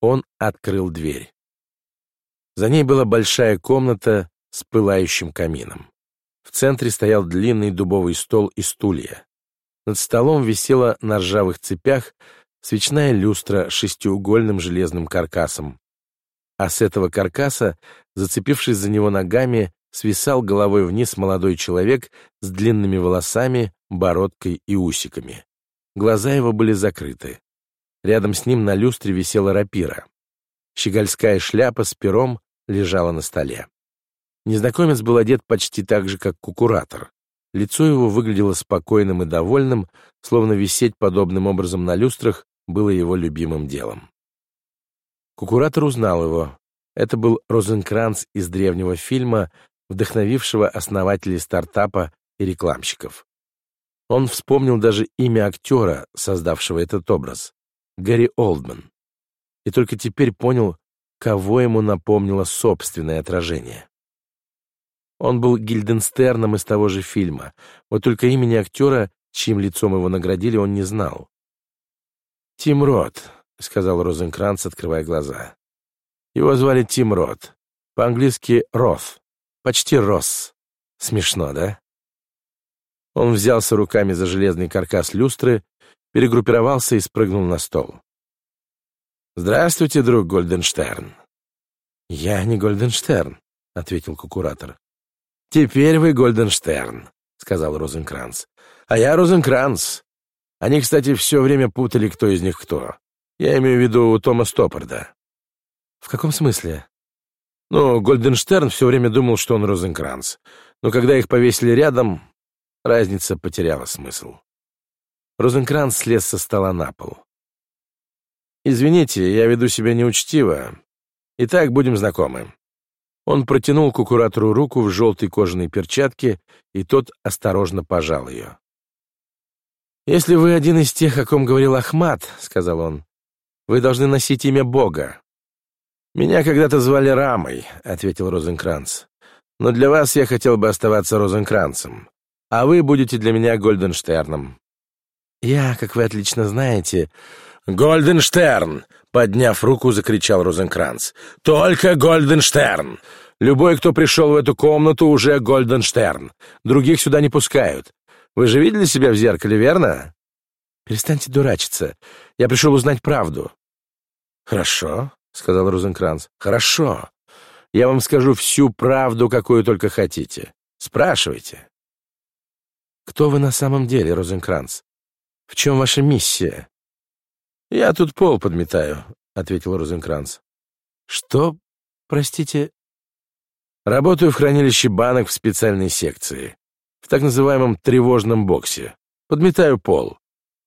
Он открыл дверь. За ней была большая комната с пылающим камином. В центре стоял длинный дубовый стол и стулья. Над столом висела на ржавых цепях свечная люстра с шестиугольным железным каркасом. А с этого каркаса, зацепившись за него ногами, свисал головой вниз молодой человек с длинными волосами, бородкой и усиками. Глаза его были закрыты. Рядом с ним на люстре висела рапира. Щегольская шляпа с пером лежала на столе. Незнакомец был одет почти так же, как кукуратор. Лицо его выглядело спокойным и довольным, словно висеть подобным образом на люстрах было его любимым делом. Кукуратор узнал его. Это был Розенкранц из древнего фильма, вдохновившего основателей стартапа и рекламщиков. Он вспомнил даже имя актера, создавшего этот образ — Гэри Олдман. И только теперь понял, кого ему напомнило собственное отражение. Он был Гильденстерном из того же фильма, вот только имени актера, чьим лицом его наградили, он не знал. «Тим Рот», — сказал Розенкранц, открывая глаза. Его звали Тим Рот. По-английски Рот. Почти Росс. Смешно, да? Он взялся руками за железный каркас люстры, перегруппировался и спрыгнул на стол. «Здравствуйте, друг Гольденштерн». «Я не Гольденштерн», — ответил кукуратор. «Теперь вы Гольденштерн», — сказал Розенкранц. «А я Розенкранц. Они, кстати, все время путали, кто из них кто. Я имею в виду Тома Стоппарда». «В каком смысле?» «Ну, Гольденштерн все время думал, что он Розенкранц. Но когда их повесили рядом, Разница потеряла смысл. Розенкранц слез со стола на пол. «Извините, я веду себя неучтиво. Итак, будем знакомы». Он протянул кукуратору руку в желтой кожаной перчатке, и тот осторожно пожал ее. «Если вы один из тех, о ком говорил Ахмат, — сказал он, — вы должны носить имя Бога». «Меня когда-то звали Рамой», — ответил Розенкранц. «Но для вас я хотел бы оставаться Розенкранцем а вы будете для меня Гольденштерном». «Я, как вы отлично знаете...» «Гольденштерн!» — подняв руку, закричал Розенкранц. «Только Гольденштерн! Любой, кто пришел в эту комнату, уже Гольденштерн. Других сюда не пускают. Вы же видели себя в зеркале, верно?» «Перестаньте дурачиться. Я пришел узнать правду». «Хорошо», — сказал Розенкранц. «Хорошо. Я вам скажу всю правду, какую только хотите. Спрашивайте». Кто вы на самом деле, Розенкранц? В чем ваша миссия? Я тут пол подметаю, ответил Розенкранц. Что? Простите? Работаю в хранилище банок в специальной секции, в так называемом тревожном боксе. Подметаю пол.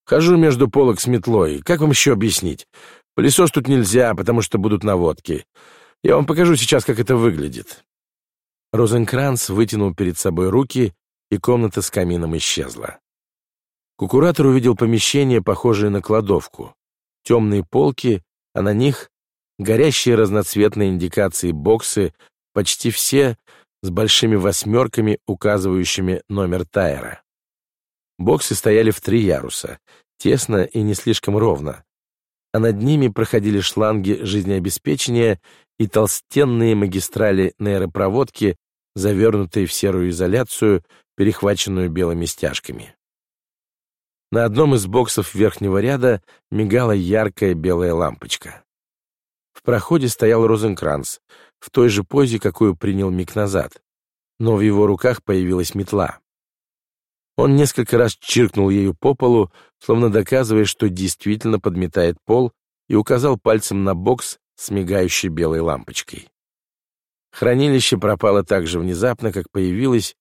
Хожу между полок с метлой. Как вам еще объяснить? Пылесос тут нельзя, потому что будут наводки. Я вам покажу сейчас, как это выглядит. Розенкранц вытянул перед собой руки и комната с камином исчезла. Кукуратор увидел помещение, похожее на кладовку. Темные полки, а на них горящие разноцветные индикации боксы, почти все с большими восьмерками, указывающими номер тайра. Боксы стояли в три яруса, тесно и не слишком ровно, а над ними проходили шланги жизнеобеспечения и толстенные магистрали нейропроводки, завернутые в серую изоляцию перехваченную белыми стяжками. На одном из боксов верхнего ряда мигала яркая белая лампочка. В проходе стоял Розенкранц, в той же позе, какую принял миг назад, но в его руках появилась метла. Он несколько раз чиркнул ею по полу, словно доказывая, что действительно подметает пол, и указал пальцем на бокс с мигающей белой лампочкой. Хранилище пропало так же внезапно, как появилось,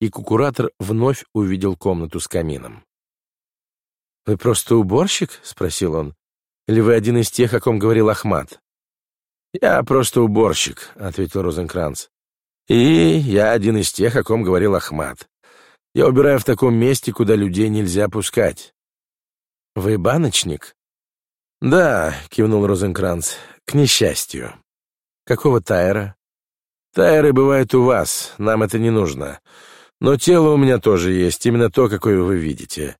и кукуратор вновь увидел комнату с камином. «Вы просто уборщик?» — спросил он. «Или вы один из тех, о ком говорил Ахмат?» «Я просто уборщик», — ответил Розенкранц. «И я один из тех, о ком говорил Ахмат. Я убираю в таком месте, куда людей нельзя пускать». «Вы баночник?» «Да», — кивнул Розенкранц, — «к несчастью». «Какого тайра?» «Тайры бывают у вас, нам это не нужно. Но тело у меня тоже есть, именно то, какое вы видите.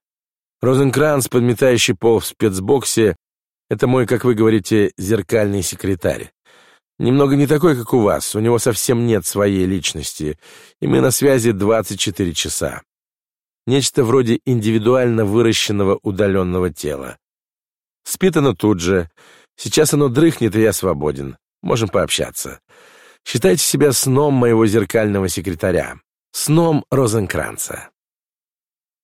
Розенкранц, подметающий пол в спецбоксе, Это мой, как вы говорите, зеркальный секретарь. Немного не такой, как у вас, у него совсем нет своей личности, и мы на связи 24 часа. Нечто вроде индивидуально выращенного удаленного тела. Спит оно тут же. Сейчас оно дрыхнет, и я свободен. Можем пообщаться. Считайте себя сном моего зеркального секретаря. Сном Розенкранца.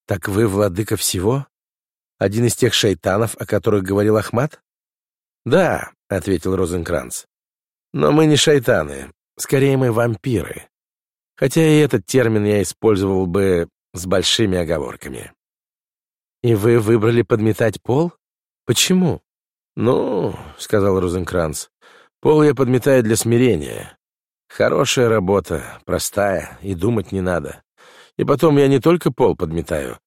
Так вы владыка всего? Один из тех шайтанов, о которых говорил Ахмат? Да, ответил Розенкранц. Но мы не шайтаны, скорее мы вампиры. Хотя и этот термин я использовал бы с большими оговорками. И вы выбрали подметать пол? Почему? Ну, сказал Розенкранц, пол я подметаю для смирения. Хорошая работа, простая, и думать не надо. И потом я не только пол подметаю,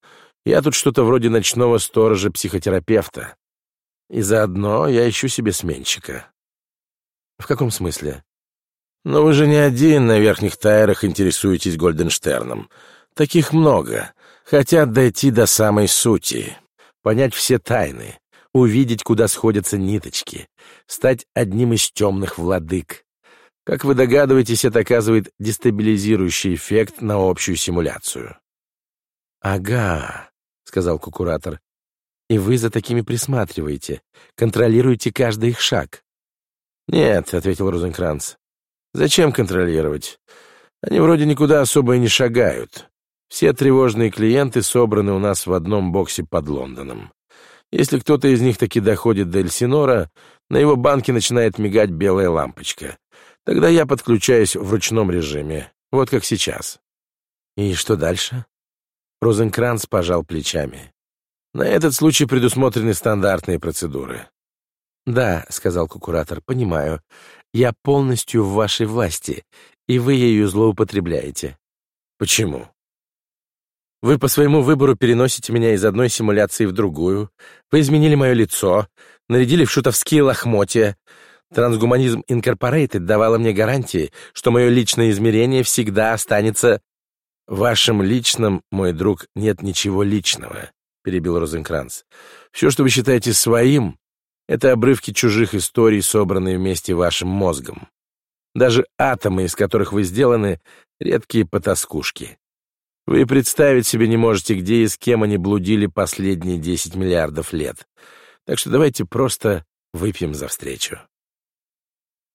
я тут что-то вроде ночного сторожа-психотерапевта. И заодно я ищу себе сменщика. В каком смысле? Но вы же не один на верхних тайрах интересуетесь Гольденштерном. Таких много. Хотят дойти до самой сути, понять все тайны, увидеть, куда сходятся ниточки, стать одним из темных владык. Как вы догадываетесь, это оказывает дестабилизирующий эффект на общую симуляцию. «Ага», — сказал кукуратор, — «и вы за такими присматриваете, контролируете каждый их шаг. «Нет», — ответил Розенкранц. «Зачем контролировать? Они вроде никуда особо и не шагают. Все тревожные клиенты собраны у нас в одном боксе под Лондоном. Если кто-то из них таки доходит до Эльсинора, на его банке начинает мигать белая лампочка. Тогда я подключаюсь в ручном режиме, вот как сейчас». «И что дальше?» Розенкранц пожал плечами. «На этот случай предусмотрены стандартные процедуры. «Да», — сказал кукуратор, — «понимаю. Я полностью в вашей власти, и вы ею злоупотребляете». «Почему?» «Вы по своему выбору переносите меня из одной симуляции в другую. Вы изменили мое лицо, нарядили в шутовские лохмотья. Трансгуманизм Инкорпорейтед давала мне гарантии, что мое личное измерение всегда останется...» «В вашем личном, мой друг, нет ничего личного», — перебил Розенкранц. «Все, что вы считаете своим, это обрывки чужих историй, собранные вместе вашим мозгом. Даже атомы, из которых вы сделаны, редкие потаскушки. Вы представить себе не можете, где и с кем они блудили последние 10 миллиардов лет. Так что давайте просто выпьем за встречу.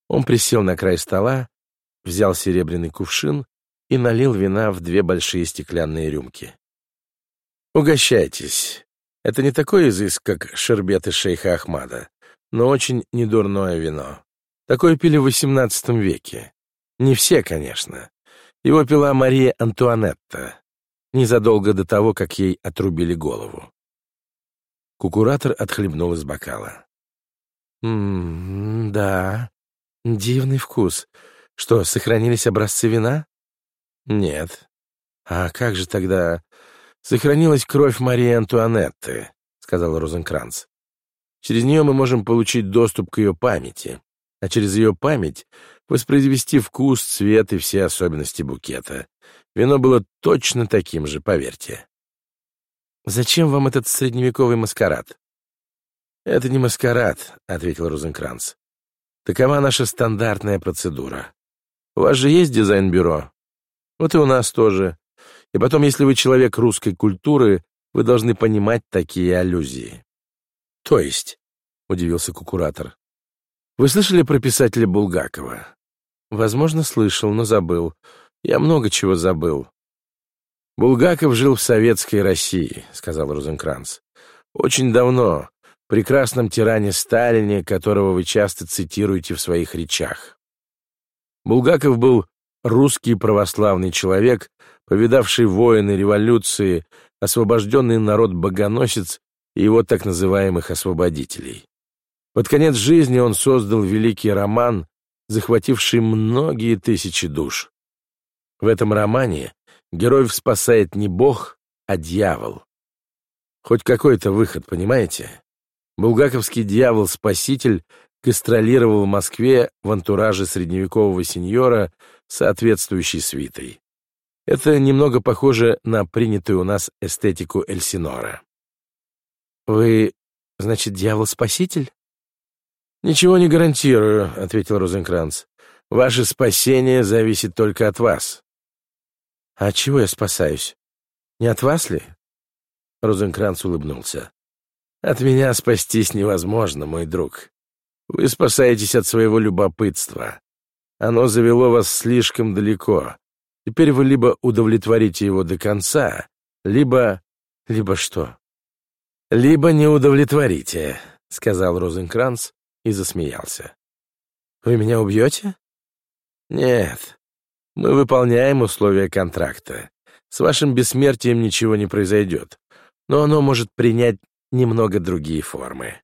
Он присел на край стола, взял серебряный кувшин и налил вина в две большие стеклянные рюмки. «Угощайтесь. Это не такой изыск, как шербеты шейха Ахмада, но очень недурное вино. Такое пили в XVIII веке. Не все, конечно. Его пила Мария Антуанетта, незадолго до того, как ей отрубили голову. Кукуратор отхлебнул из бокала. «М -м, да, дивный вкус. Что, сохранились образцы вина?» «Нет». «А как же тогда...» «Сохранилась кровь Марии Антуанетты», — сказал Розенкранц. «Через нее мы можем получить доступ к ее памяти, а через ее память воспроизвести вкус, цвет и все особенности букета. Вино было точно таким же, поверьте». «Зачем вам этот средневековый маскарад?» «Это не маскарад», — ответил Розенкранц. «Такова наша стандартная процедура. У вас же есть дизайн-бюро? Вот и у нас тоже. И потом, если вы человек русской культуры, вы должны понимать такие аллюзии. То есть, удивился кукуратор. Вы слышали про писателя Булгакова? Возможно, слышал, но забыл. Я много чего забыл. Булгаков жил в советской России, сказал Розенкранц. Очень давно, прекрасном тиране Сталине, которого вы часто цитируете в своих речах. Булгаков был русский православный человек, повидавший воины революции, освобожденный народ-богоносец и его так называемых освободителей. Под конец жизни он создал великий роман, захвативший многие тысячи душ. В этом романе героев спасает не бог, а дьявол. Хоть какой-то выход, понимаете? Булгаковский дьявол-спаситель гастролировал в Москве в антураже средневекового сеньора соответствующей свитой. Это немного похоже на принятую у нас эстетику Эльсинора. «Вы, значит, дьявол-спаситель?» «Ничего не гарантирую», — ответил Розенкранц. «Ваше спасение зависит только от вас». «А от чего я спасаюсь? Не от вас ли?» Розенкранц улыбнулся. «От меня спастись невозможно, мой друг. Вы спасаетесь от своего любопытства. Оно завело вас слишком далеко. Теперь вы либо удовлетворите его до конца, либо... либо что? Либо не удовлетворите, — сказал Розенкранц и засмеялся. Вы меня убьете? Нет. Мы выполняем условия контракта. С вашим бессмертием ничего не произойдет, но оно может принять немного другие формы.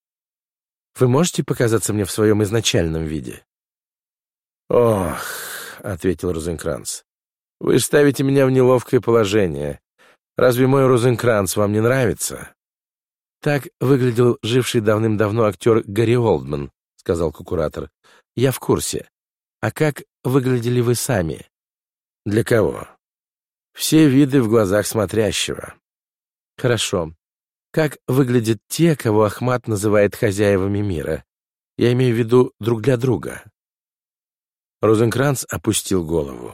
Вы можете показаться мне в своем изначальном виде? Ох, — ответил Розенкранц, — вы ставите меня в неловкое положение. Разве мой Розенкранц вам не нравится? Так выглядел живший давным-давно актер Гарри Олдман, — сказал кукуратор. Я в курсе. А как выглядели вы сами? Для кого? Все виды в глазах смотрящего. Хорошо. Как выглядят те, кого Ахмат называет хозяевами мира? Я имею в виду друг для друга. Розенкранц опустил голову.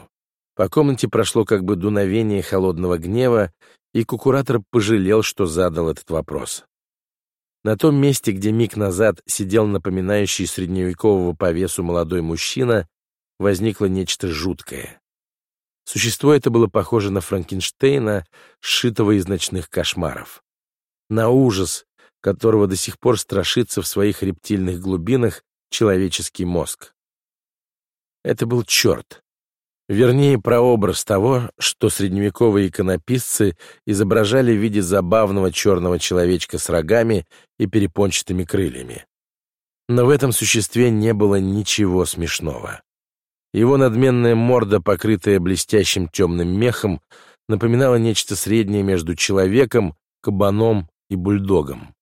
По комнате прошло как бы дуновение холодного гнева, и кукуратор пожалел, что задал этот вопрос. На том месте, где миг назад сидел напоминающий средневекового по весу молодой мужчина, возникло нечто жуткое. Существо это было похоже на Франкенштейна, сшитого из ночных кошмаров на ужас, которого до сих пор страшится в своих рептильных глубинах человеческий мозг. Это был черт. Вернее, прообраз того, что средневековые иконописцы изображали в виде забавного черного человечка с рогами и перепончатыми крыльями. Но в этом существе не было ничего смешного. Его надменная морда, покрытая блестящим темным мехом, напоминала нечто среднее между человеком, кабаном и бульдогом.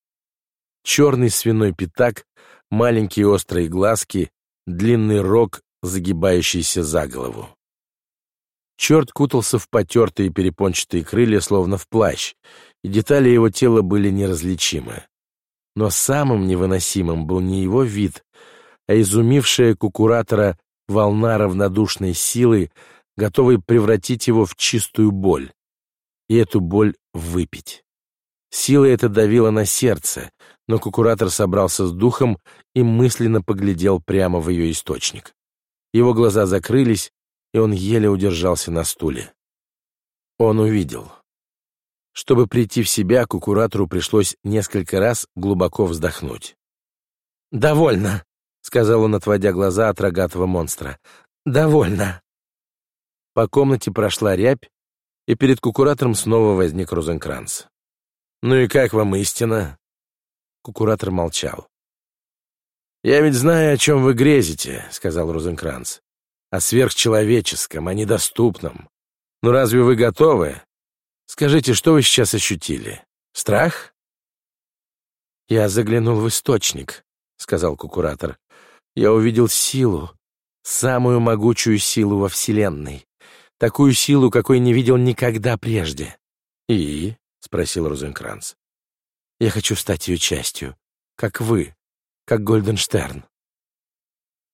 Черный свиной пятак, маленькие острые глазки, длинный рог, загибающийся за голову. Черт кутался в потертые перепончатые крылья, словно в плащ, и детали его тела были неразличимы. Но самым невыносимым был не его вид, а изумившая кукуратора волна равнодушной силы, готовой превратить его в чистую боль, и эту боль выпить. Сила эта давила на сердце, но кукуратор собрался с духом и мысленно поглядел прямо в ее источник. Его глаза закрылись, и он еле удержался на стуле. Он увидел. Чтобы прийти в себя, кукуратору пришлось несколько раз глубоко вздохнуть. «Довольно», — сказал он, отводя глаза от рогатого монстра. «Довольно». По комнате прошла рябь, и перед кукуратором снова возник Розенкранц. «Ну и как вам истина?» Кукуратор молчал. «Я ведь знаю, о чем вы грезите», — сказал Розенкранц. «О сверхчеловеческом, о недоступном. Ну разве вы готовы? Скажите, что вы сейчас ощутили? Страх?» «Я заглянул в источник», — сказал Кукуратор. «Я увидел силу, самую могучую силу во Вселенной, такую силу, какой не видел никогда прежде». «И?» — спросил Розенкранц. «Я хочу стать ее частью, как вы, как Гольденштерн».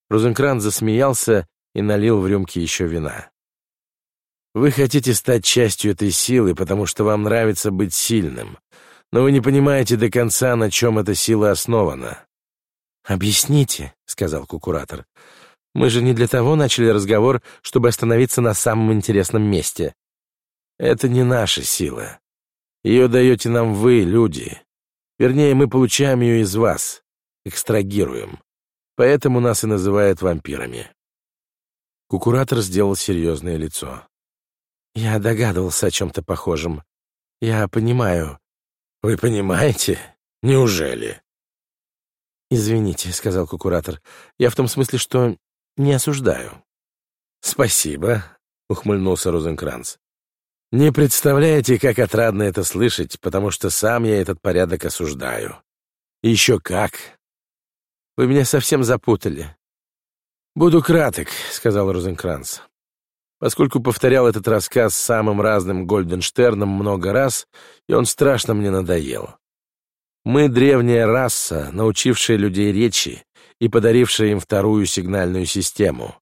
Розенкранц засмеялся и налил в рюмки еще вина. «Вы хотите стать частью этой силы, потому что вам нравится быть сильным, но вы не понимаете до конца, на чем эта сила основана». «Объясните», — сказал кукуратор. «Мы же не для того начали разговор, чтобы остановиться на самом интересном месте». «Это не наша сила. Ее даете нам вы, люди. Вернее, мы получаем ее из вас, экстрагируем. Поэтому нас и называют вампирами». Кукуратор сделал серьезное лицо. «Я догадывался о чем-то похожем. Я понимаю». «Вы понимаете? Неужели?» «Извините», — сказал кукуратор. «Я в том смысле, что не осуждаю». «Спасибо», — ухмыльнулся Розенкранц. Не представляете, как отрадно это слышать, потому что сам я этот порядок осуждаю. Еще как. Вы меня совсем запутали. Буду краток, сказал Розенкранц. Поскольку повторял этот рассказ самым разным Гольденштерном много раз, и он страшно мне надоел. Мы древняя раса, научившая людей речи, и подарившая им вторую сигнальную систему.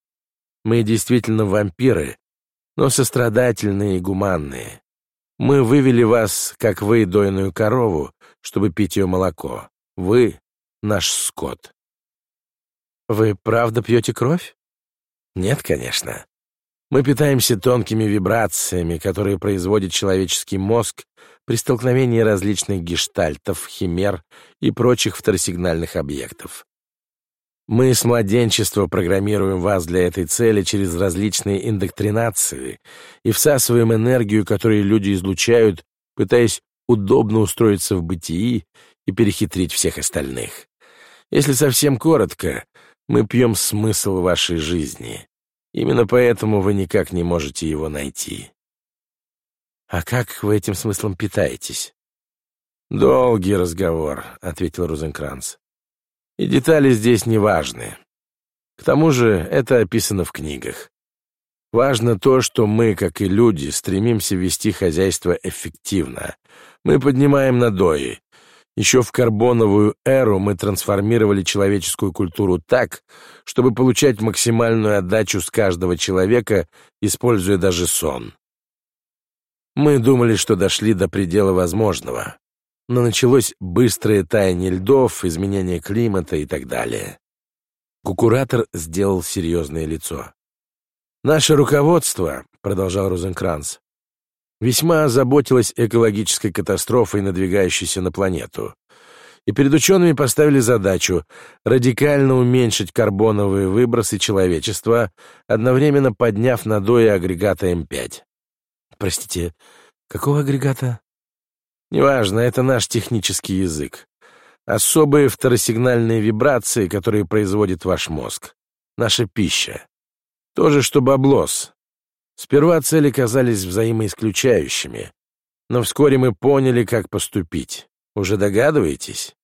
Мы действительно вампиры, но сострадательные и гуманные. Мы вывели вас, как вы, дойную корову, чтобы пить ее молоко. Вы — наш скот. Вы правда пьете кровь? Нет, конечно. Мы питаемся тонкими вибрациями, которые производит человеческий мозг при столкновении различных гештальтов, химер и прочих второсигнальных объектов. Мы с младенчества программируем вас для этой цели через различные индоктринации и всасываем энергию, которую люди излучают, пытаясь удобно устроиться в бытии и перехитрить всех остальных. Если совсем коротко, мы пьем смысл вашей жизни. Именно поэтому вы никак не можете его найти. А как вы этим смыслом питаетесь? Долгий разговор, ответил Розенкранц. И детали здесь не важны. К тому же это описано в книгах. Важно то, что мы, как и люди, стремимся вести хозяйство эффективно. Мы поднимаем надои. Еще в карбоновую эру мы трансформировали человеческую культуру так, чтобы получать максимальную отдачу с каждого человека, используя даже сон. Мы думали, что дошли до предела возможного но началось быстрое таяние льдов, изменение климата и так далее. Кукуратор сделал серьезное лицо. «Наше руководство», — продолжал Розенкранц, весьма озаботилось экологической катастрофой, надвигающейся на планету. И перед учеными поставили задачу радикально уменьшить карбоновые выбросы человечества, одновременно подняв надои агрегата М5. Простите, какого агрегата? Неважно, это наш технический язык. Особые второсигнальные вибрации, которые производит ваш мозг. Наша пища. То же, что баблос. Сперва цели казались взаимоисключающими, но вскоре мы поняли, как поступить. Уже догадываетесь?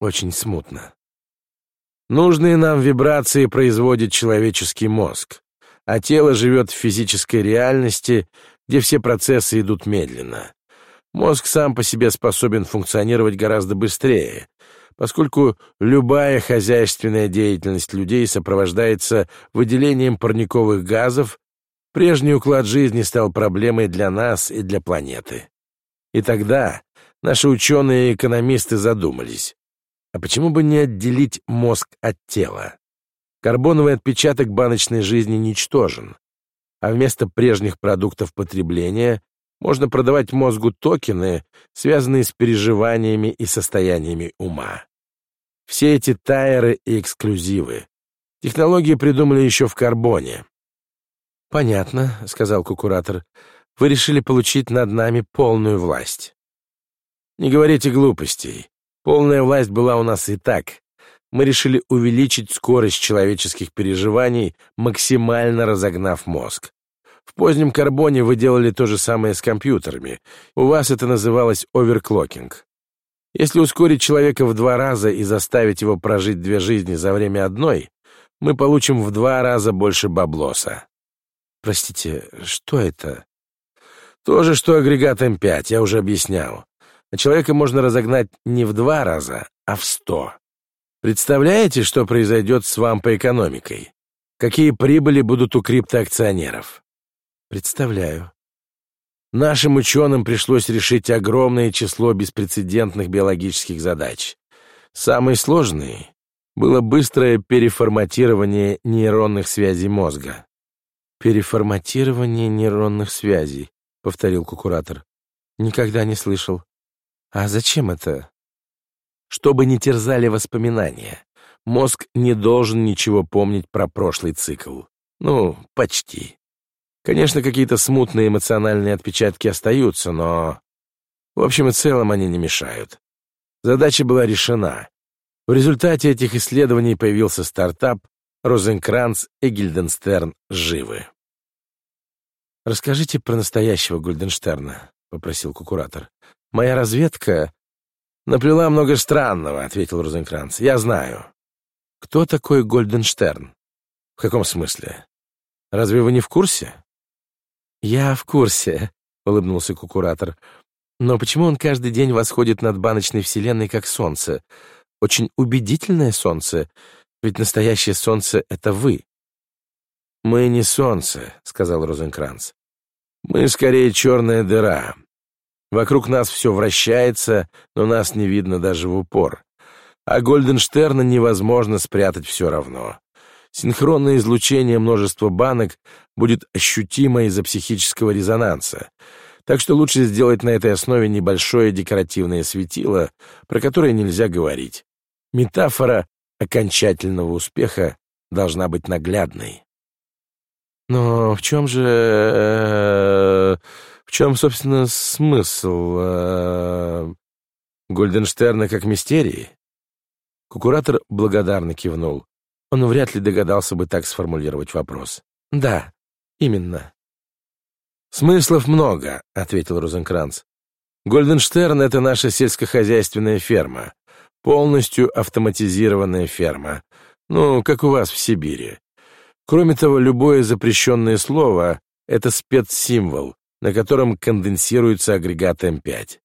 Очень смутно. Нужные нам вибрации производит человеческий мозг, а тело живет в физической реальности, где все процессы идут медленно. Мозг сам по себе способен функционировать гораздо быстрее, поскольку любая хозяйственная деятельность людей сопровождается выделением парниковых газов, прежний уклад жизни стал проблемой для нас и для планеты. И тогда наши ученые и экономисты задумались, а почему бы не отделить мозг от тела? Карбоновый отпечаток баночной жизни ничтожен, а вместо прежних продуктов потребления можно продавать мозгу токены, связанные с переживаниями и состояниями ума. Все эти тайеры и эксклюзивы. Технологии придумали еще в карбоне. «Понятно», — сказал кукуратор. «Вы решили получить над нами полную власть». «Не говорите глупостей. Полная власть была у нас и так. Мы решили увеличить скорость человеческих переживаний, максимально разогнав мозг. В позднем карбоне вы делали то же самое с компьютерами. У вас это называлось оверклокинг. Если ускорить человека в два раза и заставить его прожить две жизни за время одной, мы получим в два раза больше баблоса. Простите, что это? То же, что агрегат М5, я уже объяснял. А человека можно разогнать не в два раза, а в сто. Представляете, что произойдет с вампоэкономикой? Какие прибыли будут у криптоакционеров? Представляю. Нашим ученым пришлось решить огромное число беспрецедентных биологических задач. Самой сложной было быстрое переформатирование нейронных связей мозга. «Переформатирование нейронных связей», — повторил кукуратор. «Никогда не слышал. А зачем это?» «Чтобы не терзали воспоминания. Мозг не должен ничего помнить про прошлый цикл. Ну, почти. Конечно, какие-то смутные эмоциональные отпечатки остаются, но... В общем и целом они не мешают. Задача была решена. В результате этих исследований появился стартап «Розенкранц и Гильденстерн живы». «Расскажите про настоящего Гульденштерна», — попросил кукуратор. «Моя разведка...» «Наплела много странного», — ответил Розенкранц. «Я знаю». «Кто такой Гольденштерн?» «В каком смысле? Разве вы не в курсе?» «Я в курсе», — улыбнулся кукуратор. «Но почему он каждый день восходит над баночной вселенной, как солнце? очень убедительное солнце, ведь настоящее солнце — это вы». «Мы не солнце», — сказал Розенкранц. «Мы скорее черная дыра. Вокруг нас все вращается, но нас не видно даже в упор. А Гольденштерна невозможно спрятать все равно. Синхронное излучение множества банок будет ощутимо из-за психического резонанса. Так что лучше сделать на этой основе небольшое декоративное светило, про которое нельзя говорить. Метафора окончательного успеха должна быть наглядной. Но в чем же... Э, в чем, собственно, смысл э, Гольденштерна как мистерии? Кукуратор благодарно кивнул. Он вряд ли догадался бы так сформулировать вопрос. «Да, именно». «Смыслов много», — ответил Розенкранц. «Гольденштерн — это наша сельскохозяйственная ферма, полностью автоматизированная ферма, ну, как у вас в Сибири. Кроме того, любое запрещенное слово — это спецсимвол, на котором конденсируется агрегат М5.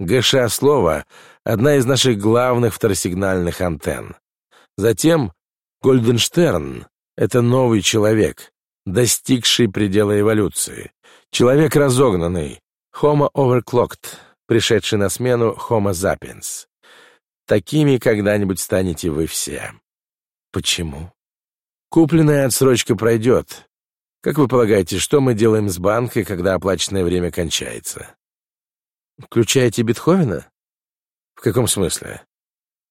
ГШ-слово — одна из наших главных второсигнальных антенн. Затем Гольденштерн — это новый человек, достигший предела эволюции. Человек разогнанный, Homo overclocked, пришедший на смену Homo sapiens. Такими когда-нибудь станете вы все. Почему? Купленная отсрочка пройдет. Как вы полагаете, что мы делаем с банкой, когда оплаченное время кончается? Включаете Бетховена? В каком смысле?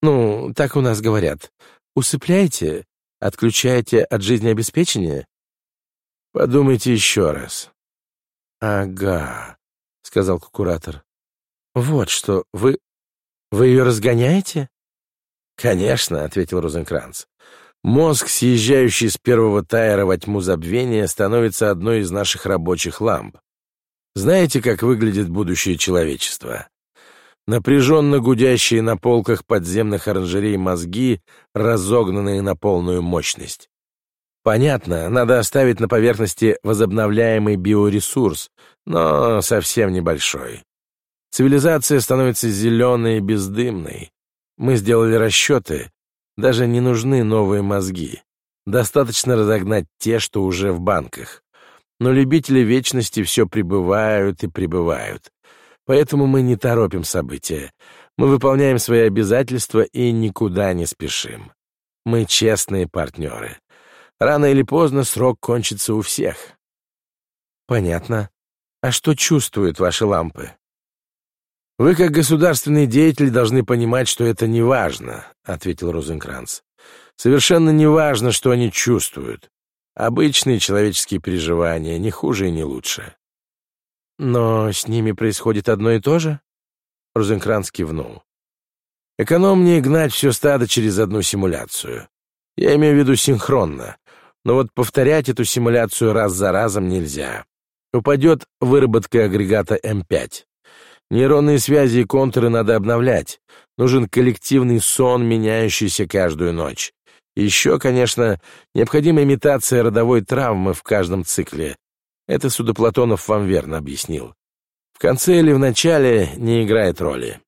Ну, так у нас говорят. Усыпляете? Отключаете от жизнеобеспечения? Подумайте еще раз. Ага, сказал куратор. Вот что, вы... Вы ее разгоняете? Конечно, ответил Розенкранц. Мозг, съезжающий с первого тайра во тьму забвения, становится одной из наших рабочих ламп. Знаете, как выглядит будущее человечества? Напряженно гудящие на полках подземных оранжерей мозги, разогнанные на полную мощность. Понятно, надо оставить на поверхности возобновляемый биоресурс, но совсем небольшой. Цивилизация становится зеленой и бездымной. Мы сделали расчеты, даже не нужны новые мозги. Достаточно разогнать те, что уже в банках. Но любители вечности все прибывают и прибывают. Поэтому мы не торопим события. Мы выполняем свои обязательства и никуда не спешим. Мы честные партнеры. Рано или поздно срок кончится у всех. Понятно. А что чувствуют ваши лампы? Вы, как государственный деятель, должны понимать, что это не важно, ответил Розенкранц. Совершенно не важно, что они чувствуют. Обычные человеческие переживания, не хуже и не лучше. Но с ними происходит одно и то же? Розенкранц кивнул. Экономнее гнать все стадо через одну симуляцию. Я имею в виду синхронно. Но вот повторять эту симуляцию раз за разом нельзя. Упадет выработка агрегата М5. Нейронные связи и контуры надо обновлять. Нужен коллективный сон, меняющийся каждую ночь. еще, конечно, необходима имитация родовой травмы в каждом цикле, это Судоплатонов вам верно объяснил. В конце или в начале не играет роли.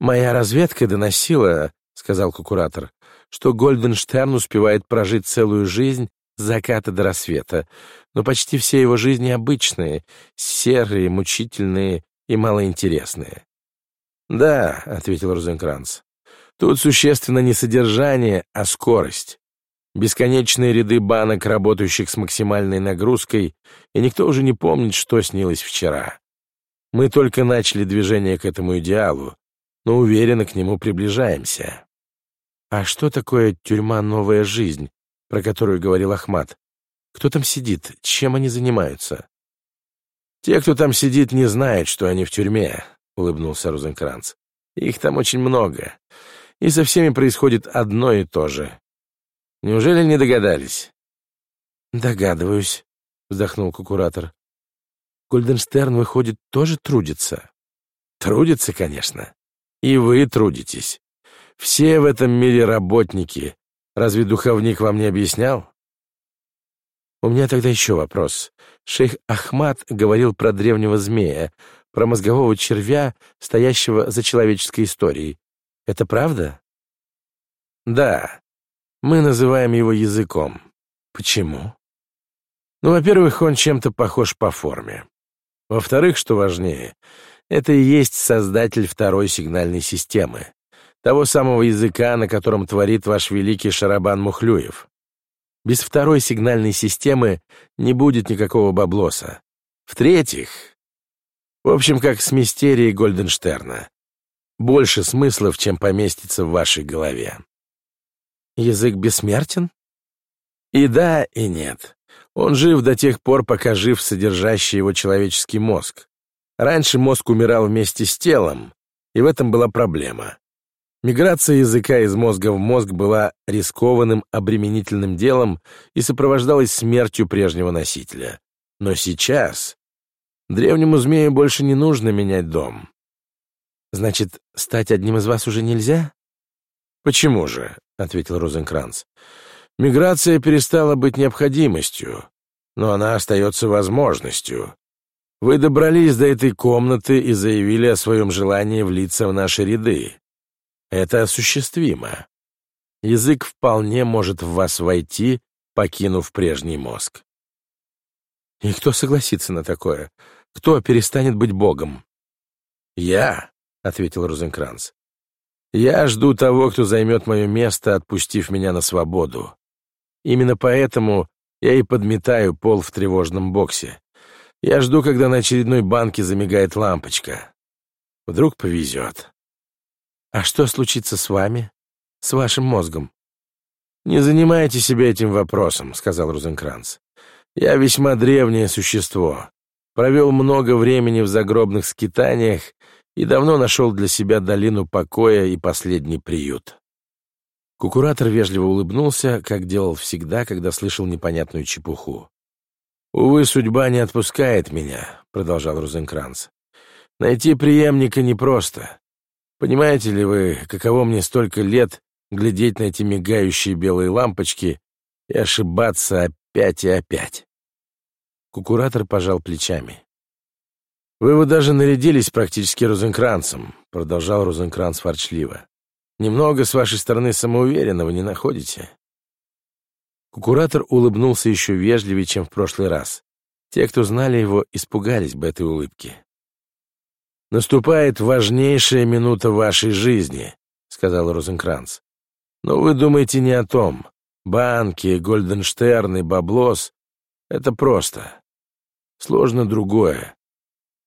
«Моя разведка доносила, — сказал кукуратор, — что Гольденштерн успевает прожить целую жизнь с заката до рассвета, но почти все его жизни обычные, серые, мучительные и малоинтересные. «Да», — ответил Розенкранц, — «тут существенно не содержание, а скорость. Бесконечные ряды банок, работающих с максимальной нагрузкой, и никто уже не помнит, что снилось вчера. Мы только начали движение к этому идеалу, но уверенно к нему приближаемся. А что такое тюрьма «Новая жизнь», про которую говорил Ахмат? Кто там сидит? Чем они занимаются? Те, кто там сидит, не знают, что они в тюрьме, — улыбнулся Розенкранц. Их там очень много. И со всеми происходит одно и то же. Неужели не догадались? Догадываюсь, вздохнул кукуратор. Гольденстерн, выходит, тоже трудится. Трудится, конечно. И вы трудитесь. Все в этом мире работники. Разве духовник вам не объяснял? У меня тогда еще вопрос. Шейх Ахмад говорил про древнего змея, про мозгового червя, стоящего за человеческой историей. Это правда? Да, мы называем его языком. Почему? Ну, во-первых, он чем-то похож по форме. Во-вторых, что важнее, это и есть создатель второй сигнальной системы, того самого языка, на котором творит ваш великий Шарабан Мухлюев. Без второй сигнальной системы не будет никакого баблоса. В-третьих, в общем, как с мистерией Гольденштерна, больше смыслов, чем поместится в вашей голове. Язык бессмертен? И да, и нет. Он жив до тех пор, пока жив содержащий его человеческий мозг. Раньше мозг умирал вместе с телом, и в этом была проблема. Миграция языка из мозга в мозг была рискованным, обременительным делом и сопровождалась смертью прежнего носителя. Но сейчас древнему змею больше не нужно менять дом. Значит, стать одним из вас уже нельзя? Почему же? — ответил Розенкранц. Миграция перестала быть необходимостью, но она остается возможностью. Вы добрались до этой комнаты и заявили о своем желании влиться в наши ряды. Это осуществимо. Язык вполне может в вас войти, покинув прежний мозг. И кто согласится на такое? Кто перестанет быть Богом? Я, — ответил Розенкранц. Я жду того, кто займет мое место, отпустив меня на свободу. Именно поэтому я и подметаю пол в тревожном боксе. Я жду, когда на очередной банке замигает лампочка. Вдруг повезет. А что случится с вами? С вашим мозгом? «Не занимайте себя этим вопросом», — сказал Розенкранц. «Я весьма древнее существо. Провел много времени в загробных скитаниях и давно нашел для себя долину покоя и последний приют». Кукуратор вежливо улыбнулся, как делал всегда, когда слышал непонятную чепуху. «Увы, судьба не отпускает меня», — продолжал Розенкранц. «Найти преемника непросто. Понимаете ли вы, каково мне столько лет глядеть на эти мигающие белые лампочки и ошибаться опять и опять?» Кукуратор пожал плечами. «Вы вот даже нарядились практически Розенкранцем», — продолжал Розенкранц ворчливо. Немного с вашей стороны самоуверенного не находите?» Кукуратор улыбнулся еще вежливее, чем в прошлый раз. Те, кто знали его, испугались бы этой улыбки. «Наступает важнейшая минута вашей жизни», — сказал Розенкранц. «Но вы думаете не о том. Банки, Гольденштерн Баблос — это просто. Сложно другое.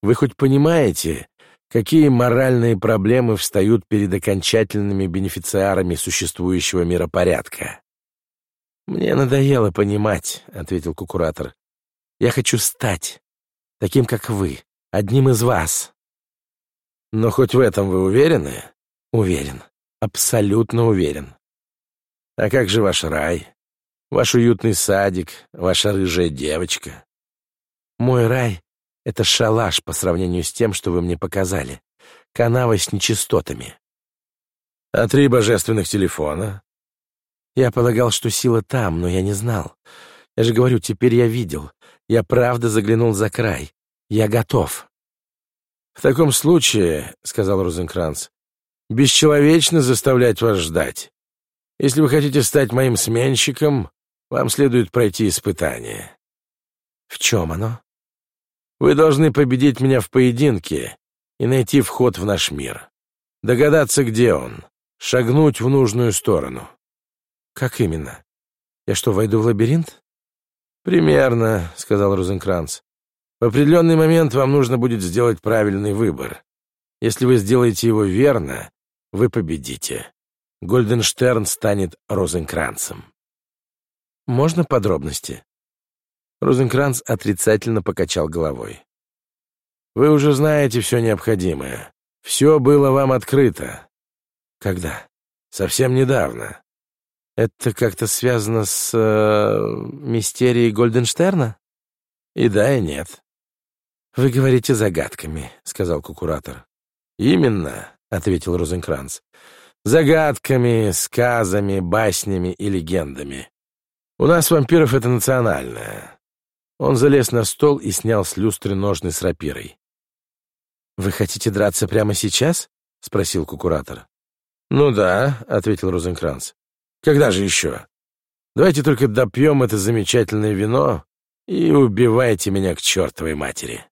Вы хоть понимаете, Какие моральные проблемы встают перед окончательными бенефициарами существующего миропорядка? «Мне надоело понимать», — ответил кукуратор. «Я хочу стать таким, как вы, одним из вас». «Но хоть в этом вы уверены?» «Уверен, абсолютно уверен». «А как же ваш рай? Ваш уютный садик, ваша рыжая девочка?» «Мой рай это шалаш по сравнению с тем, что вы мне показали. Канава с нечистотами. А три божественных телефона? Я полагал, что сила там, но я не знал. Я же говорю, теперь я видел. Я правда заглянул за край. Я готов. В таком случае, — сказал Розенкранц, — бесчеловечно заставлять вас ждать. Если вы хотите стать моим сменщиком, вам следует пройти испытание. В чем оно? Вы должны победить меня в поединке и найти вход в наш мир. Догадаться, где он. Шагнуть в нужную сторону. Как именно? Я что, войду в лабиринт? Примерно, сказал Розенкранц. В определенный момент вам нужно будет сделать правильный выбор. Если вы сделаете его верно, вы победите. Гольденштерн станет Розенкранцем. Можно подробности? Розенкранц отрицательно покачал головой. «Вы уже знаете все необходимое. Все было вам открыто». «Когда?» «Совсем недавно». «Это как-то связано с... Э, мистерией Гольденштерна?» «И да, и нет». «Вы говорите загадками», — сказал кукуратор. «Именно», — ответил Розенкранц. «Загадками, сказами, баснями и легендами. У нас, вампиров, это национальное. Он залез на стол и снял с люстры ножны с рапирой. «Вы хотите драться прямо сейчас?» — спросил кукуратор. «Ну да», — ответил Розенкранц. Когда же еще? Давайте только допьем это замечательное вино и убивайте меня к чертовой матери.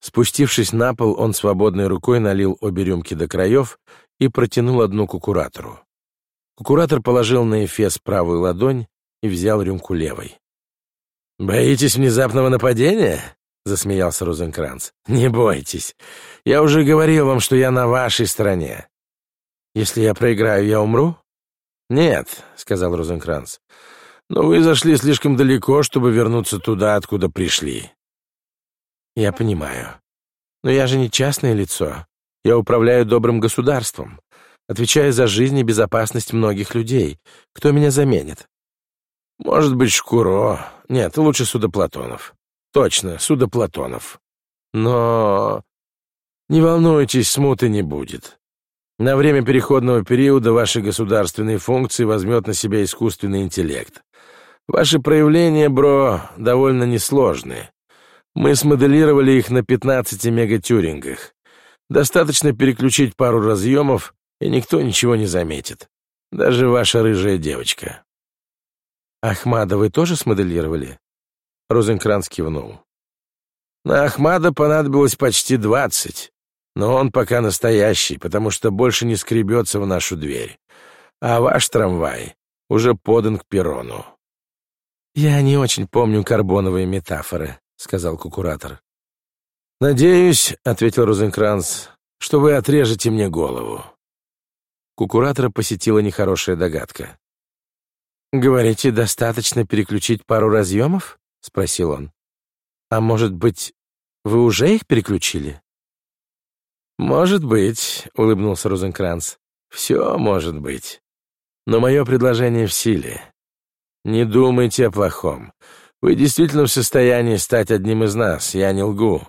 Спустившись на пол, он свободной рукой налил обе рюмки до краев и протянул одну кукуратору. Кукуратор положил на эфес правую ладонь и взял рюмку левой. «Боитесь внезапного нападения?» — засмеялся Розенкранц. «Не бойтесь. Я уже говорил вам, что я на вашей стороне. Если я проиграю, я умру?» «Нет», — сказал Розенкранц. «Но вы зашли слишком далеко, чтобы вернуться туда, откуда пришли». «Я понимаю. Но я же не частное лицо. Я управляю добрым государством, отвечаю за жизнь и безопасность многих людей. Кто меня заменит?» «Может быть, Шкуро. Нет, лучше Судоплатонов. Точно, Судоплатонов. Но... Не волнуйтесь, смуты не будет. На время переходного периода ваши государственные функции возьмет на себя искусственный интеллект. Ваши проявления, бро, довольно несложные. Мы смоделировали их на 15 мегатюрингах. Достаточно переключить пару разъемов, и никто ничего не заметит. Даже ваша рыжая девочка. Ахмада вы тоже смоделировали? Розенкранц кивнул. На Ахмада понадобилось почти двадцать. Но он пока настоящий, потому что больше не скребется в нашу дверь. А ваш трамвай уже подан к перрону. «Я не очень помню карбоновые метафоры», — сказал кукуратор. «Надеюсь», — ответил Розенкранц, — «что вы отрежете мне голову». Кукуратора посетила нехорошая догадка. «Говорите, достаточно переключить пару разъемов?» — спросил он. «А может быть, вы уже их переключили?» «Может быть», — улыбнулся Розенкранц. «Все может быть. Но мое предложение в силе. Не думайте о плохом. Вы действительно в состоянии стать одним из нас, я не лгу.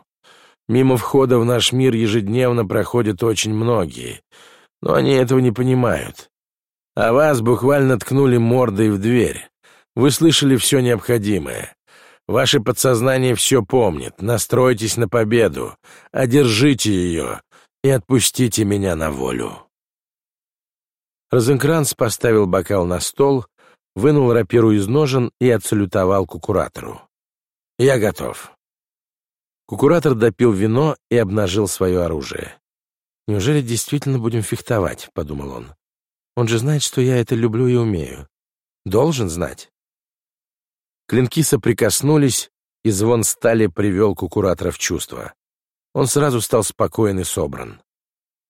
Мимо входа в наш мир ежедневно проходят очень многие, но они этого не понимают. А вас буквально ткнули мордой в дверь. Вы слышали все необходимое. Ваше подсознание все помнит. Настройтесь на победу. Одержите ее и отпустите меня на волю. Розенкранц поставил бокал на стол, вынул рапиру из ножен и отсалютовал кукуратору. «Я готов». Кукуратор допил вино и обнажил свое оружие. «Неужели действительно будем фехтовать?» — подумал он. «Он же знает, что я это люблю и умею. Должен знать». Клинки соприкоснулись, и звон стали привел кукуратора в чувство он сразу стал спокоен и собран.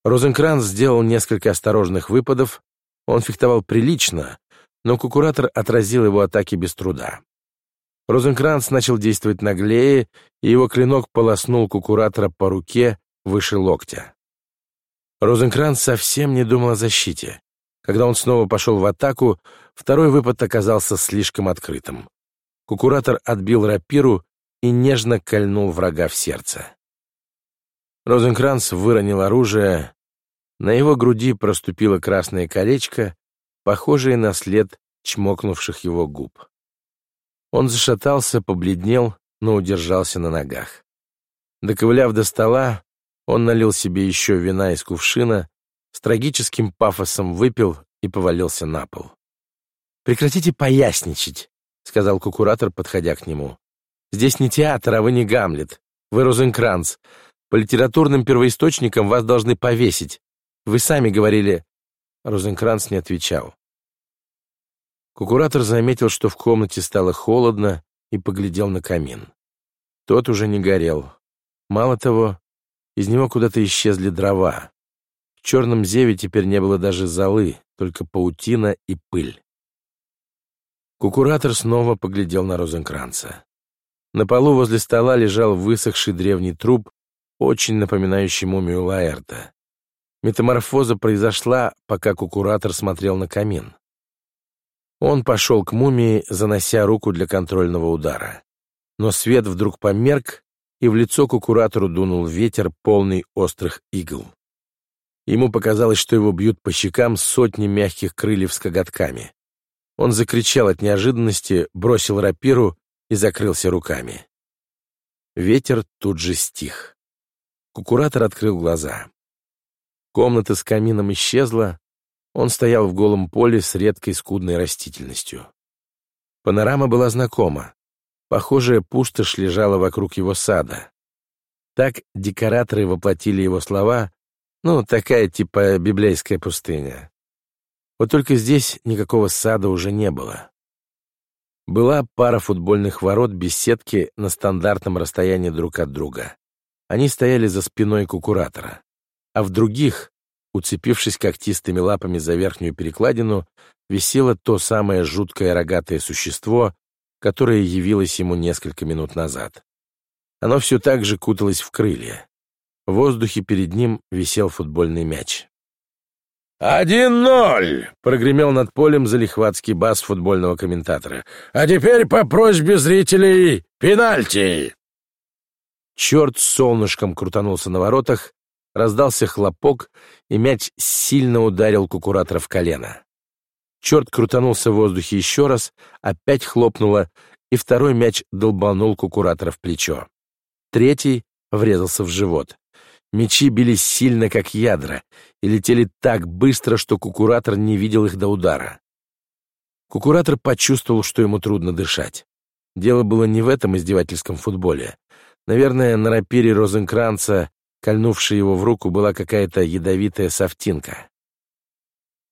Розенкранц сделал несколько осторожных выпадов, он фехтовал прилично, но кукуратор отразил его атаки без труда. Розенкранц начал действовать наглее, и его клинок полоснул кукуратора по руке выше локтя. Розенкранц совсем не думал о защите. Когда он снова пошел в атаку, второй выпад оказался слишком открытым. Кукуратор отбил рапиру и нежно кольнул врага в сердце. Розенкранц выронил оружие. На его груди проступило красное колечко, похожее на след чмокнувших его губ. Он зашатался, побледнел, но удержался на ногах. Доковыляв до стола, он налил себе еще вина из кувшина, с трагическим пафосом выпил и повалился на пол. «Прекратите поясничать», — сказал кукуратор, подходя к нему. «Здесь не театр, а вы не Гамлет. Вы Розенкранц. По литературным первоисточникам вас должны повесить. Вы сами говорили...» Розенкранц не отвечал. Кукуратор заметил, что в комнате стало холодно, и поглядел на камин. Тот уже не горел. Мало того, из него куда-то исчезли дрова. Черном зеве теперь не было даже золы, только паутина и пыль. Кукуратор снова поглядел на Розенкранца. На полу возле стола лежал высохший древний труп очень напоминающий мумию Лаэрта. Метаморфоза произошла, пока кукуратор смотрел на камин. Он пошел к мумии, занося руку для контрольного удара. Но свет вдруг померк, и в лицо кукуратору дунул ветер, полный острых игл. Ему показалось, что его бьют по щекам сотни мягких крыльев с коготками. Он закричал от неожиданности, бросил рапиру и закрылся руками. Ветер тут же стих. Кукуратор открыл глаза. Комната с камином исчезла, Он стоял в голом поле с редкой скудной растительностью. Панорама была знакома. Похожая пустошь лежала вокруг его сада. Так декораторы воплотили его слова, ну, такая типа библейская пустыня. Вот только здесь никакого сада уже не было. Была пара футбольных ворот без сетки на стандартном расстоянии друг от друга. Они стояли за спиной кукуратора. А в других, уцепившись когтистыми лапами за верхнюю перекладину, висело то самое жуткое рогатое существо, которое явилось ему несколько минут назад. Оно все так же куталось в крылья. В воздухе перед ним висел футбольный мяч. «Один ноль!» — прогремел над полем залихватский бас футбольного комментатора. «А теперь по просьбе зрителей пенальти!» Черт с солнышком крутанулся на воротах, раздался хлопок, и мяч сильно ударил кукуратора в колено. Черт крутанулся в воздухе еще раз, опять хлопнуло, и второй мяч долбанул кукуратора в плечо. Третий врезался в живот. Мечи бились сильно, как ядра, и летели так быстро, что кукуратор не видел их до удара. Кукуратор почувствовал, что ему трудно дышать. Дело было не в этом издевательском футболе. Наверное, на рапире Розенкранца, кольнувшей его в руку, была какая-то ядовитая софтинка.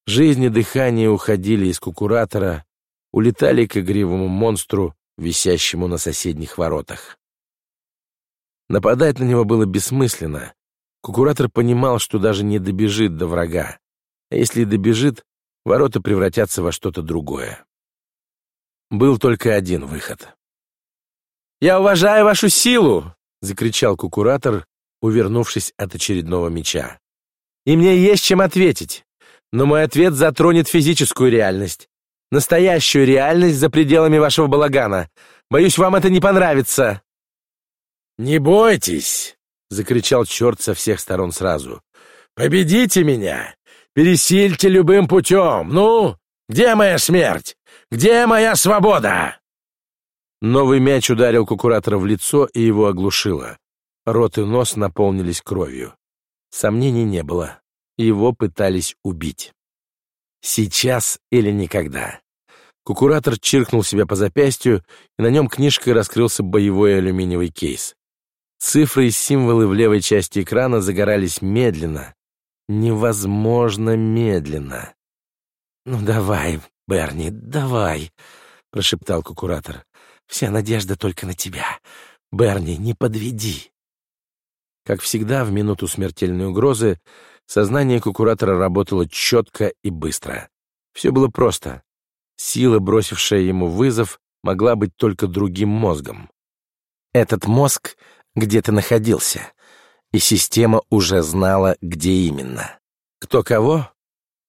Жизнь и дыхание уходили из кукуратора, улетали к игривому монстру, висящему на соседних воротах. Нападать на него было бессмысленно, Кукуратор понимал, что даже не добежит до врага, а если и добежит, ворота превратятся во что-то другое. Был только один выход. «Я уважаю вашу силу!» — закричал кукуратор, увернувшись от очередного меча. «И мне есть чем ответить, но мой ответ затронет физическую реальность, настоящую реальность за пределами вашего балагана. Боюсь, вам это не понравится». «Не бойтесь!» Закричал черт со всех сторон сразу. «Победите меня! Пересильте любым путем! Ну, где моя смерть? Где моя свобода?» Новый мяч ударил кукуратора в лицо и его оглушило. Рот и нос наполнились кровью. Сомнений не было. Его пытались убить. Сейчас или никогда. Кукуратор чиркнул себя по запястью, и на нем книжкой раскрылся боевой алюминиевый кейс. Цифры и символы в левой части экрана загорались медленно. Невозможно медленно. «Ну давай, Берни, давай», — прошептал кукуратор. «Вся надежда только на тебя. Берни, не подведи». Как всегда, в минуту смертельной угрозы сознание кукуратора работало четко и быстро. Все было просто. Сила, бросившая ему вызов, могла быть только другим мозгом. Этот мозг где ты находился, и система уже знала, где именно. Кто кого?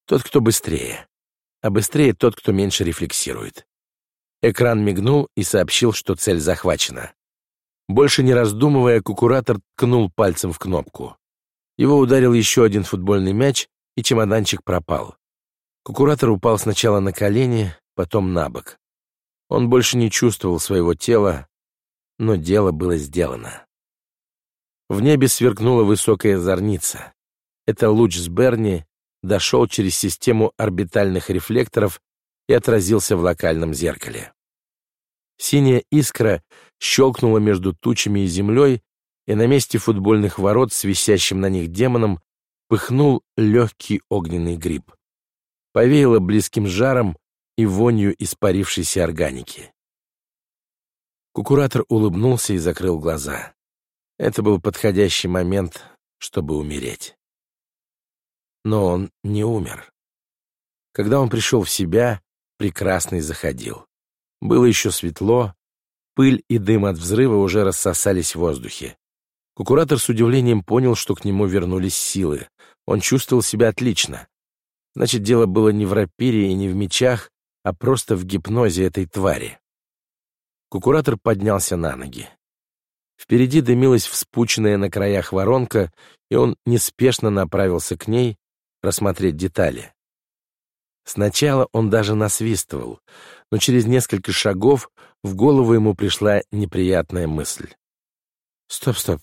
Тот, кто быстрее. А быстрее тот, кто меньше рефлексирует. Экран мигнул и сообщил, что цель захвачена. Больше не раздумывая, кукуратор ткнул пальцем в кнопку. Его ударил еще один футбольный мяч, и чемоданчик пропал. Кукуратор упал сначала на колени, потом на бок. Он больше не чувствовал своего тела, но дело было сделано. В небе сверкнула высокая зорница. Это луч с Берни дошел через систему орбитальных рефлекторов и отразился в локальном зеркале. Синяя искра щелкнула между тучами и землей, и на месте футбольных ворот с висящим на них демоном пыхнул легкий огненный гриб. Повеяло близким жаром и вонью испарившейся органики. Кукуратор улыбнулся и закрыл глаза. Это был подходящий момент, чтобы умереть. Но он не умер. Когда он пришел в себя, прекрасный заходил. Было еще светло, пыль и дым от взрыва уже рассосались в воздухе. Кукуратор с удивлением понял, что к нему вернулись силы. Он чувствовал себя отлично. Значит, дело было не в рапире и не в мечах, а просто в гипнозе этой твари. Кукуратор поднялся на ноги. Впереди дымилась вспученная на краях воронка, и он неспешно направился к ней рассмотреть детали. Сначала он даже насвистывал, но через несколько шагов в голову ему пришла неприятная мысль. «Стоп, стоп,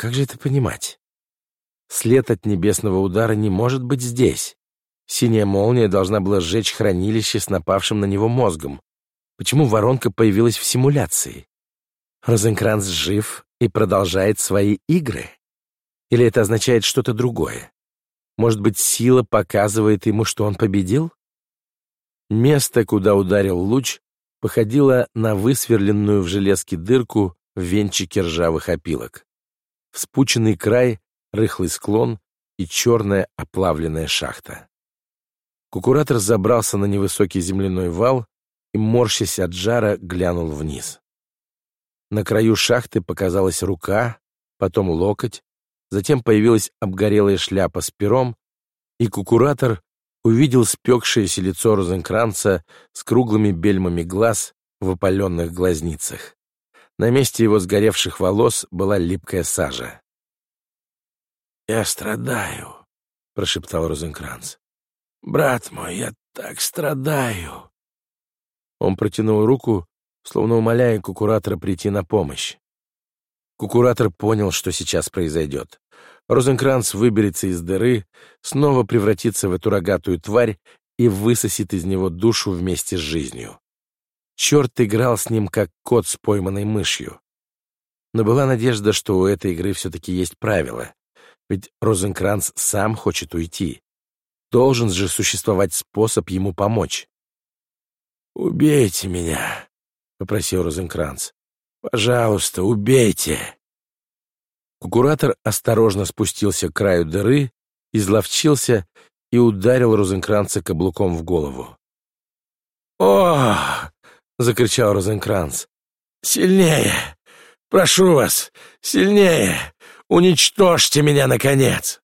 как же это понимать? След от небесного удара не может быть здесь. Синяя молния должна была сжечь хранилище с напавшим на него мозгом. Почему воронка появилась в симуляции? Розенкранц жив и продолжает свои игры? Или это означает что-то другое? Может быть, сила показывает ему, что он победил? Место, куда ударил луч, походило на высверленную в железке дырку в венчике ржавых опилок. Вспученный край, рыхлый склон и черная оплавленная шахта. Кукуратор забрался на невысокий земляной вал и, морщась от жара, глянул вниз. На краю шахты показалась рука, потом локоть, затем появилась обгорелая шляпа с пером, и кукуратор увидел спекшееся лицо Розенкранца с круглыми бельмами глаз в опаленных глазницах. На месте его сгоревших волос была липкая сажа. «Я страдаю», — прошептал Розенкранц. «Брат мой, я так страдаю». Он протянул руку, словно умоляя кукуратора прийти на помощь. Кукуратор понял, что сейчас произойдет. Розенкранц выберется из дыры, снова превратится в эту рогатую тварь и высосет из него душу вместе с жизнью. Черт играл с ним, как кот с пойманной мышью. Но была надежда, что у этой игры все-таки есть правила. Ведь Розенкранц сам хочет уйти. Должен же существовать способ ему помочь. «Убейте меня», — попросил Розенкранц. «Пожалуйста, убейте!» Кукуратор осторожно спустился к краю дыры, изловчился и ударил Розенкранца каблуком в голову. «О!» — закричал Розенкранц. «Сильнее! Прошу вас, сильнее! Уничтожьте меня, наконец!»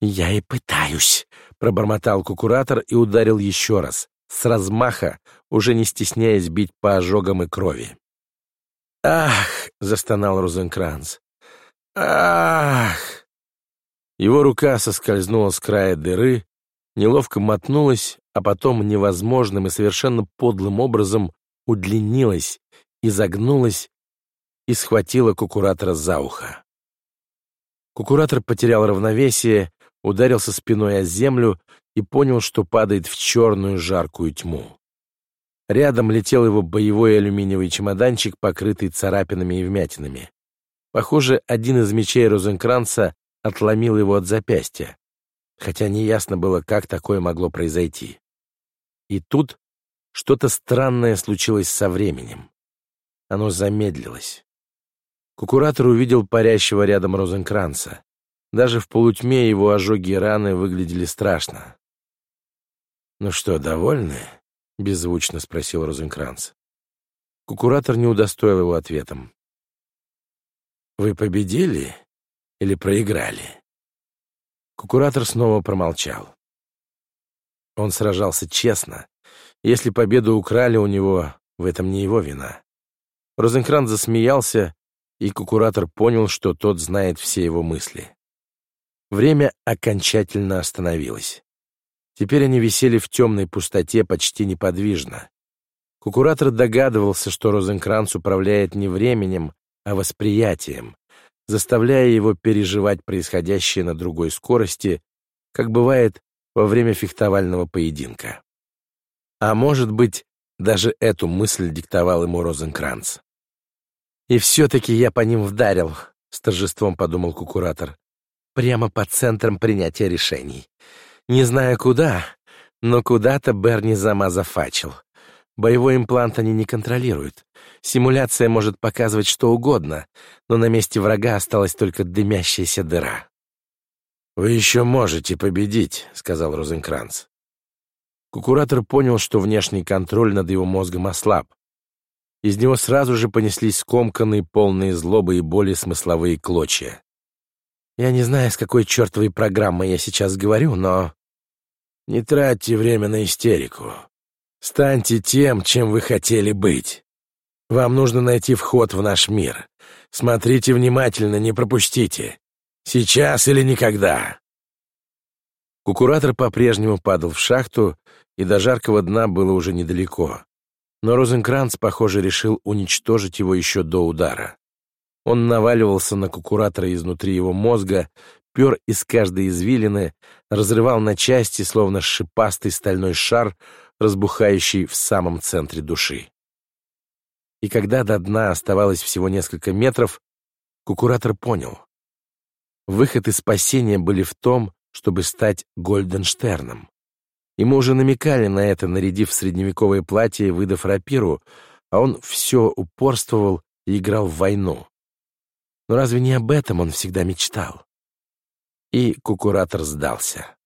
«Я и пытаюсь», — пробормотал кукуратор и ударил еще раз, с размаха, уже не стесняясь бить по ожогам и крови. «Ах!» — застонал Розенкранц. «Ах!» Его рука соскользнула с края дыры, неловко мотнулась, а потом невозможным и совершенно подлым образом удлинилась, изогнулась и схватила кукуратора за ухо. Кукуратор потерял равновесие, ударился спиной о землю и понял, что падает в черную жаркую тьму. Рядом летел его боевой алюминиевый чемоданчик, покрытый царапинами и вмятинами. Похоже, один из мечей Розенкранца отломил его от запястья, хотя неясно было, как такое могло произойти. И тут что-то странное случилось со временем. Оно замедлилось. Кукуратор увидел парящего рядом Розенкранца. Даже в полутьме его ожоги и раны выглядели страшно. «Ну что, довольны?» — беззвучно спросил Розенкранц. Кукуратор не удостоил его ответом. «Вы победили или проиграли?» Кукуратор снова промолчал. Он сражался честно. Если победу украли у него, в этом не его вина. Розенкранц засмеялся, и Кукуратор понял, что тот знает все его мысли. Время окончательно остановилось. Теперь они висели в темной пустоте почти неподвижно. Кукуратор догадывался, что Розенкранц управляет не временем, а восприятием, заставляя его переживать происходящее на другой скорости, как бывает во время фехтовального поединка. А может быть, даже эту мысль диктовал ему Розенкранц. «И все-таки я по ним вдарил», — с торжеством подумал Кукуратор. «Прямо по центрам принятия решений. Не знаю куда, но куда-то Берни замазафачил. Боевой имплант они не контролируют. Симуляция может показывать что угодно, но на месте врага осталась только дымящаяся дыра. «Вы еще можете победить», — сказал Розенкранц. Кукуратор понял, что внешний контроль над его мозгом ослаб. Из него сразу же понеслись скомканные, полные злобы и боли смысловые клочья. Я не знаю, с какой чертовой программой я сейчас говорю, но... Не тратьте время на истерику. Станьте тем, чем вы хотели быть. Вам нужно найти вход в наш мир. Смотрите внимательно, не пропустите. Сейчас или никогда. Кукуратор по-прежнему падал в шахту, и до жаркого дна было уже недалеко. Но Розенкранц, похоже, решил уничтожить его еще до удара. Он наваливался на кукуратора изнутри его мозга, пер из каждой извилины, разрывал на части, словно шипастый стальной шар, разбухающий в самом центре души. И когда до дна оставалось всего несколько метров, Кукуратор понял. Выход и спасение были в том, чтобы стать Гольденштерном. Ему уже намекали на это, нарядив средневековое платье и выдав рапиру, а он все упорствовал и играл в войну. Но разве не об этом он всегда мечтал? И кукуратор сдался.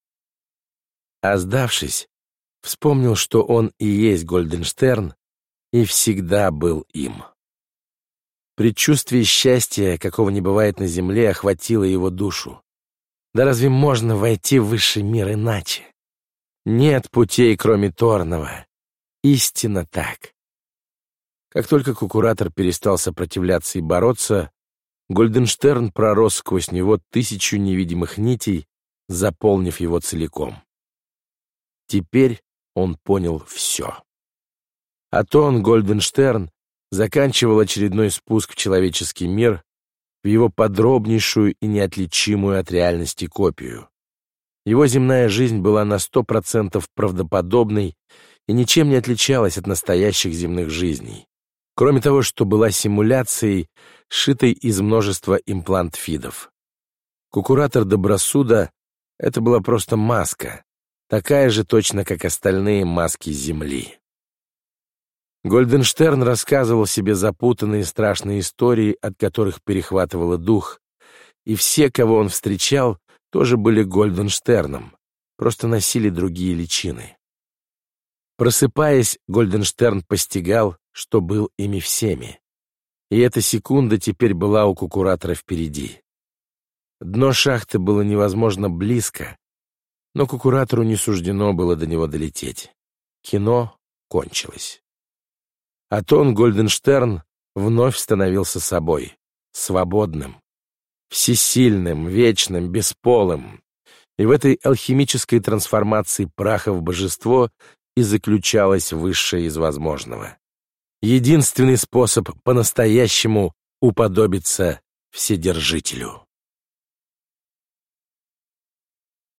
А сдавшись, вспомнил, что он и есть Гольденштерн, и всегда был им. Предчувствие счастья, какого не бывает на земле, охватило его душу. Да разве можно войти в высший мир иначе? Нет путей, кроме Торного. Истинно так. Как только кукуратор перестал сопротивляться и бороться, Гольденштерн пророс сквозь него тысячу невидимых нитей, заполнив его целиком. Теперь он понял все. А то он, Гольденштерн, заканчивал очередной спуск в человеческий мир, в его подробнейшую и неотличимую от реальности копию. Его земная жизнь была на сто процентов правдоподобной и ничем не отличалась от настоящих земных жизней. Кроме того, что была симуляцией, сшитой из множества имплант-фидов. Кукуратор Добросуда — это была просто маска, такая же точно, как остальные маски Земли. Гольденштерн рассказывал себе запутанные страшные истории, от которых перехватывало дух, и все, кого он встречал, тоже были Гольденштерном, просто носили другие личины. Просыпаясь, Гольденштерн постигал, что был ими всеми. И эта секунда теперь была у кукуратора впереди. Дно шахты было невозможно близко, но кукуратору не суждено было до него долететь. Кино кончилось. А Тон Гольденштерн вновь становился собой, свободным, всесильным, вечным, бесполым. И в этой алхимической трансформации праха в божество и заключалось высшее из возможного. Единственный способ по-настоящему уподобиться Вседержителю.